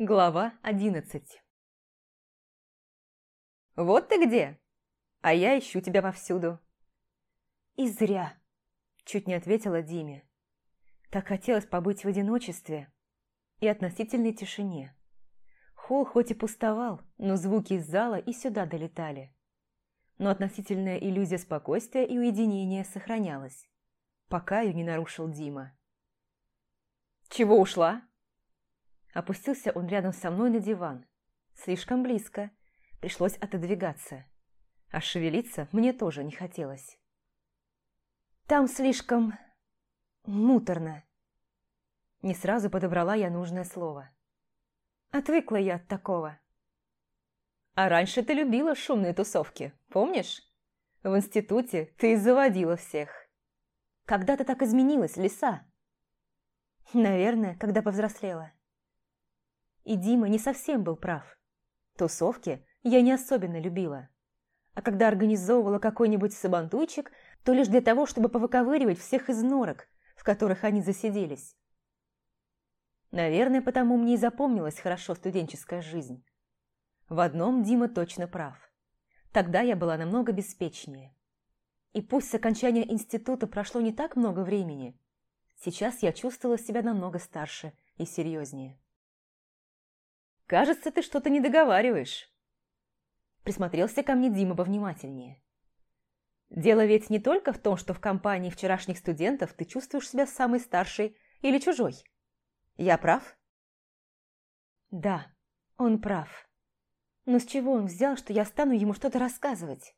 Глава одиннадцать «Вот ты где! А я ищу тебя повсюду!» «И зря!» – чуть не ответила Диме. Так хотелось побыть в одиночестве и относительной тишине. Холл хоть и пустовал, но звуки из зала и сюда долетали. Но относительная иллюзия спокойствия и уединения сохранялась, пока ее не нарушил Дима. «Чего ушла?» Опустился он рядом со мной на диван. Слишком близко. Пришлось отодвигаться. А шевелиться мне тоже не хотелось. Там слишком... муторно. Не сразу подобрала я нужное слово. Отвыкла я от такого. А раньше ты любила шумные тусовки, помнишь? В институте ты заводила всех. Когда ты так изменилась, лиса? Наверное, когда повзрослела. И Дима не совсем был прав. Тусовки я не особенно любила. А когда организовывала какой-нибудь сабантуйчик, то лишь для того, чтобы повыковыривать всех из норок, в которых они засиделись. Наверное, потому мне и запомнилась хорошо студенческая жизнь. В одном Дима точно прав. Тогда я была намного беспечнее. И пусть с окончания института прошло не так много времени, сейчас я чувствовала себя намного старше и серьезнее. «Кажется, ты что-то не договариваешь. Присмотрелся ко мне Дима повнимательнее. «Дело ведь не только в том, что в компании вчерашних студентов ты чувствуешь себя самой старшей или чужой. Я прав?» «Да, он прав. Но с чего он взял, что я стану ему что-то рассказывать?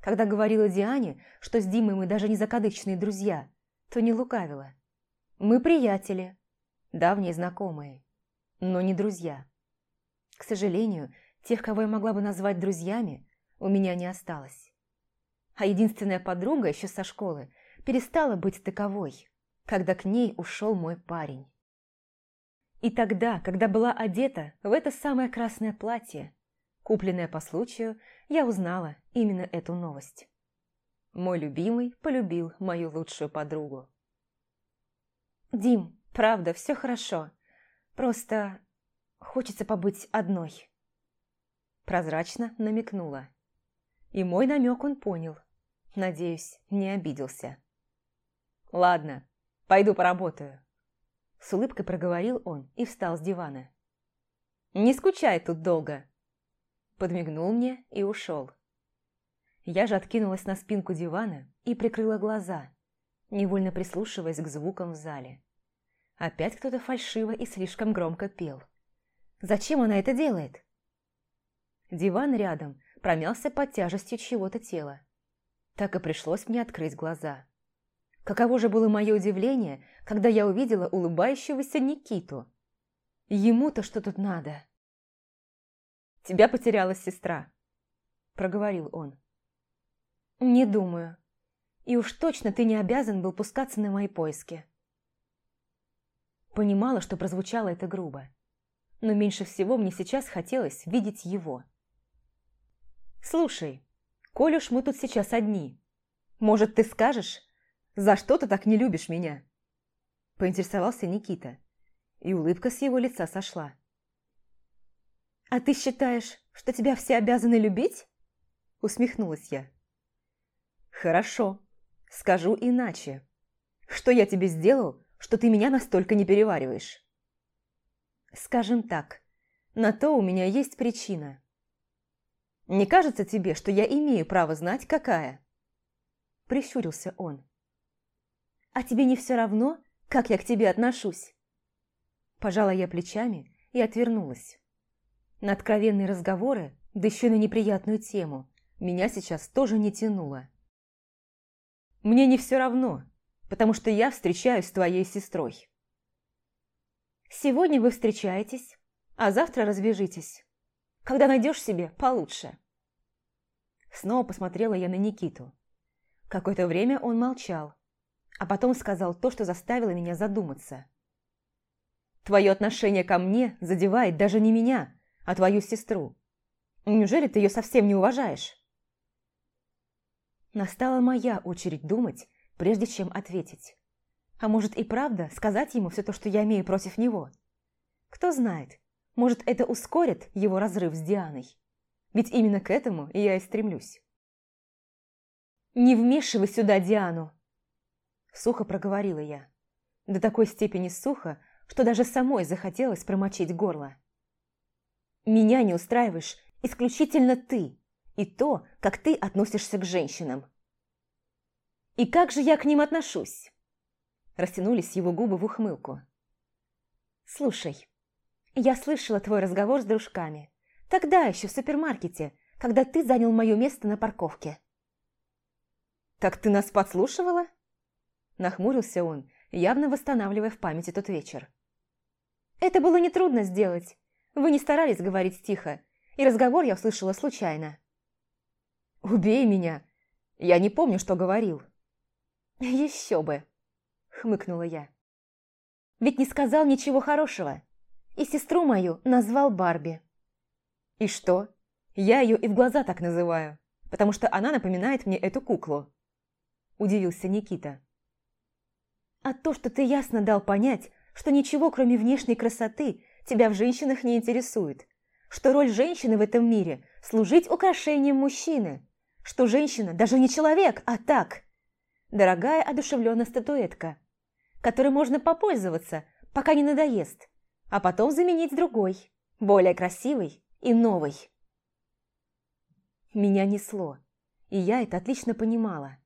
Когда говорила Диане, что с Димой мы даже не закадычные друзья, то не лукавила. Мы приятели, давние знакомые, но не друзья». К сожалению, тех, кого я могла бы назвать друзьями, у меня не осталось. А единственная подруга еще со школы перестала быть таковой, когда к ней ушел мой парень. И тогда, когда была одета в это самое красное платье, купленное по случаю, я узнала именно эту новость. Мой любимый полюбил мою лучшую подругу. «Дим, правда, все хорошо. Просто Хочется побыть одной. Прозрачно намекнула. И мой намек он понял. Надеюсь, не обиделся. «Ладно, пойду поработаю», – с улыбкой проговорил он и встал с дивана. «Не скучай тут долго», – подмигнул мне и ушел. Я же откинулась на спинку дивана и прикрыла глаза, невольно прислушиваясь к звукам в зале. Опять кто-то фальшиво и слишком громко пел – Зачем она это делает? Диван рядом промялся под тяжестью чего-то тела. Так и пришлось мне открыть глаза. Каково же было мое удивление, когда я увидела улыбающегося Никиту. Ему-то что тут надо? «Тебя потеряла сестра», – проговорил он. «Не думаю. И уж точно ты не обязан был пускаться на мои поиски». Понимала, что прозвучало это грубо но меньше всего мне сейчас хотелось видеть его. «Слушай, коль уж мы тут сейчас одни, может, ты скажешь, за что ты так не любишь меня?» Поинтересовался Никита, и улыбка с его лица сошла. «А ты считаешь, что тебя все обязаны любить?» Усмехнулась я. «Хорошо, скажу иначе. Что я тебе сделал, что ты меня настолько не перевариваешь?» Скажем так, на то у меня есть причина. Не кажется тебе, что я имею право знать, какая? Прищурился он. А тебе не все равно, как я к тебе отношусь? Пожала я плечами и отвернулась. На откровенные разговоры, да еще на неприятную тему, меня сейчас тоже не тянуло. Мне не все равно, потому что я встречаюсь с твоей сестрой. Сегодня вы встречаетесь, а завтра развяжитесь. Когда найдешь себе получше. Снова посмотрела я на Никиту. Какое-то время он молчал, а потом сказал то, что заставило меня задуматься. «Твое отношение ко мне задевает даже не меня, а твою сестру. Неужели ты ее совсем не уважаешь?» Настала моя очередь думать, прежде чем ответить. А может и правда сказать ему все то, что я имею против него? Кто знает, Может, это ускорит его разрыв с Дианой? Ведь именно к этому я и стремлюсь. «Не вмешивай сюда Диану!» Сухо проговорила я. До такой степени сухо, что даже самой захотелось промочить горло. «Меня не устраиваешь исключительно ты и то, как ты относишься к женщинам». «И как же я к ним отношусь?» Растянулись его губы в ухмылку. «Слушай, я слышала твой разговор с дружками. Тогда еще в супермаркете, когда ты занял мое место на парковке». «Так ты нас подслушивала?» Нахмурился он, явно восстанавливая в памяти тот вечер. «Это было нетрудно сделать. Вы не старались говорить тихо, и разговор я услышала случайно». «Убей меня! Я не помню, что говорил». «Еще бы!» – хмыкнула я. «Ведь не сказал ничего хорошего, и сестру мою назвал Барби». «И что? Я ее и в глаза так называю, потому что она напоминает мне эту куклу». Удивился Никита. «А то, что ты ясно дал понять, что ничего, кроме внешней красоты, тебя в женщинах не интересует, что роль женщины в этом мире – служить украшением мужчины, что женщина даже не человек, а так, дорогая одушевленная статуэтка, которой можно попользоваться, пока не надоест, а потом заменить другой, более красивой и новой. Меня несло, и я это отлично понимала,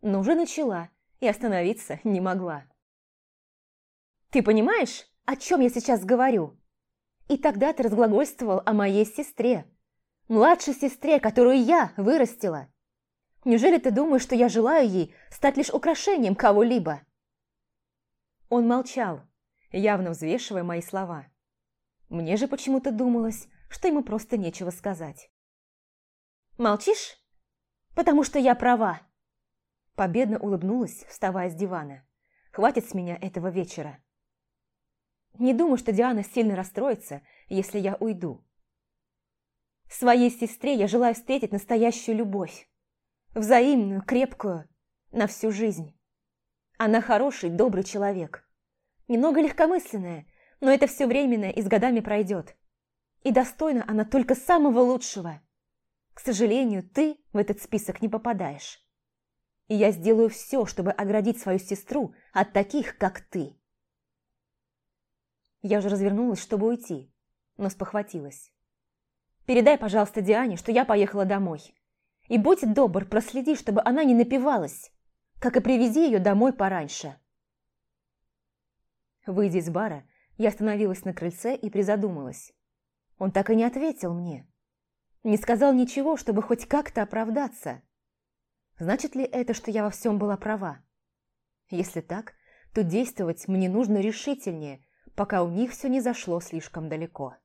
но уже начала и остановиться не могла. «Ты понимаешь, о чем я сейчас говорю?» И тогда ты разглагольствовал о моей сестре, младшей сестре, которую я вырастила. Неужели ты думаешь, что я желаю ей стать лишь украшением кого-либо?» Он молчал, явно взвешивая мои слова. Мне же почему-то думалось, что ему просто нечего сказать. «Молчишь? Потому что я права!» Победно улыбнулась, вставая с дивана. «Хватит с меня этого вечера!» Не думаю, что Диана сильно расстроится, если я уйду. Своей сестре я желаю встретить настоящую любовь. Взаимную, крепкую, на всю жизнь. Она хороший, добрый человек. Немного легкомысленная, но это все временно и с годами пройдет. И достойна она только самого лучшего. К сожалению, ты в этот список не попадаешь. И я сделаю все, чтобы оградить свою сестру от таких, как ты. Я уже развернулась, чтобы уйти, но спохватилась. «Передай, пожалуйста, Диане, что я поехала домой. И будь добр, проследи, чтобы она не напивалась, как и привези ее домой пораньше». Выйдя из бара, я остановилась на крыльце и призадумалась. Он так и не ответил мне. Не сказал ничего, чтобы хоть как-то оправдаться. Значит ли это, что я во всем была права? Если так, то действовать мне нужно решительнее – пока у них все не зашло слишком далеко.